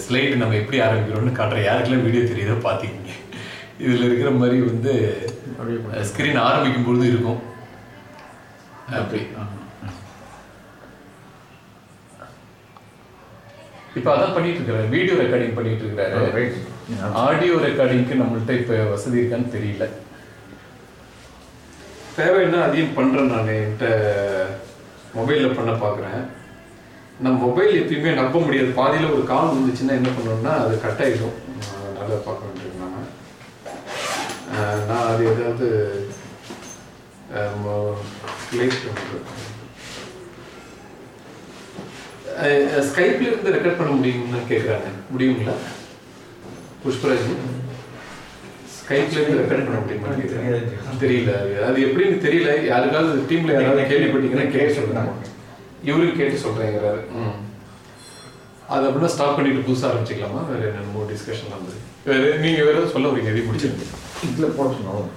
Slide நம்ம எப்படி ஆரம்பிக்கிறோம்னு காட்டுறேன் யாருக்கெல்லாம் வீடியோ தெரியுதோ பார்த்துக்கிங்க. இதில் இருக்கிற மாதிரி வந்து அப்படியே ஸ்க்ரீன் ஆரம்பிக்கும் பொழுது இருக்கும். அப்படி. இப்போ அதான் பண்ணிட்டு இருக்கிறாரு. வீடியோ ரெக்கார்டிங் பண்ணிட்டு இருக்கிறாரு. ரைட் ஆடியோ ரெக்கார்டிங்க்கு நம்மள்ட்ட இப்போ வசதி இருக்கான்னு தெரியல. தேவைன்னா அதையும் பண்ணுறேன் நான். என்கிட்ட மொபைலில் பண்ண பார்க்குறேன் நம்ம மொபைல் எப்பயுமே நம்ப முடியாது. பாதியில் ஒரு கால் வந்துச்சுன்னா என்ன பண்ணணும்னா அது கட் ஆகிடும் நல்லா பார்க்க வேண்டியிருந்தாங்க நான் அது ஏதாவது லேட் ஸ்கைப்ல இருந்து ரெக்கார்ட் பண்ண முடியும்னு கேட்குறாங்க முடியுங்களா? புஷ்பராஜ் ஸ்கைப்ல இருந்து ரெக்கார்ட் பண்ண முடியுமா தெரியல. அது அது எப்படின்னு தெரியல. யாருக்காவது டீம்ல யாராவது கேள்விப்பட்டீங்கன்னா கேட்க சொல்லுங்க. இவருக்கு கேட்டு சொல்றேங்கிறாரு. ம். அது அப்படின்னா ஸ்டாப் பண்ணிட்டு புதுசாக ஆரம்பிச்சிக்கலாமா? வேற என்ன டிஸ்கஷன் வந்து வேற நீங்க வேற சொல்ல வரீங்க எதையும் முடிச்சிருங்க. இதில் போட சொன்னாலும்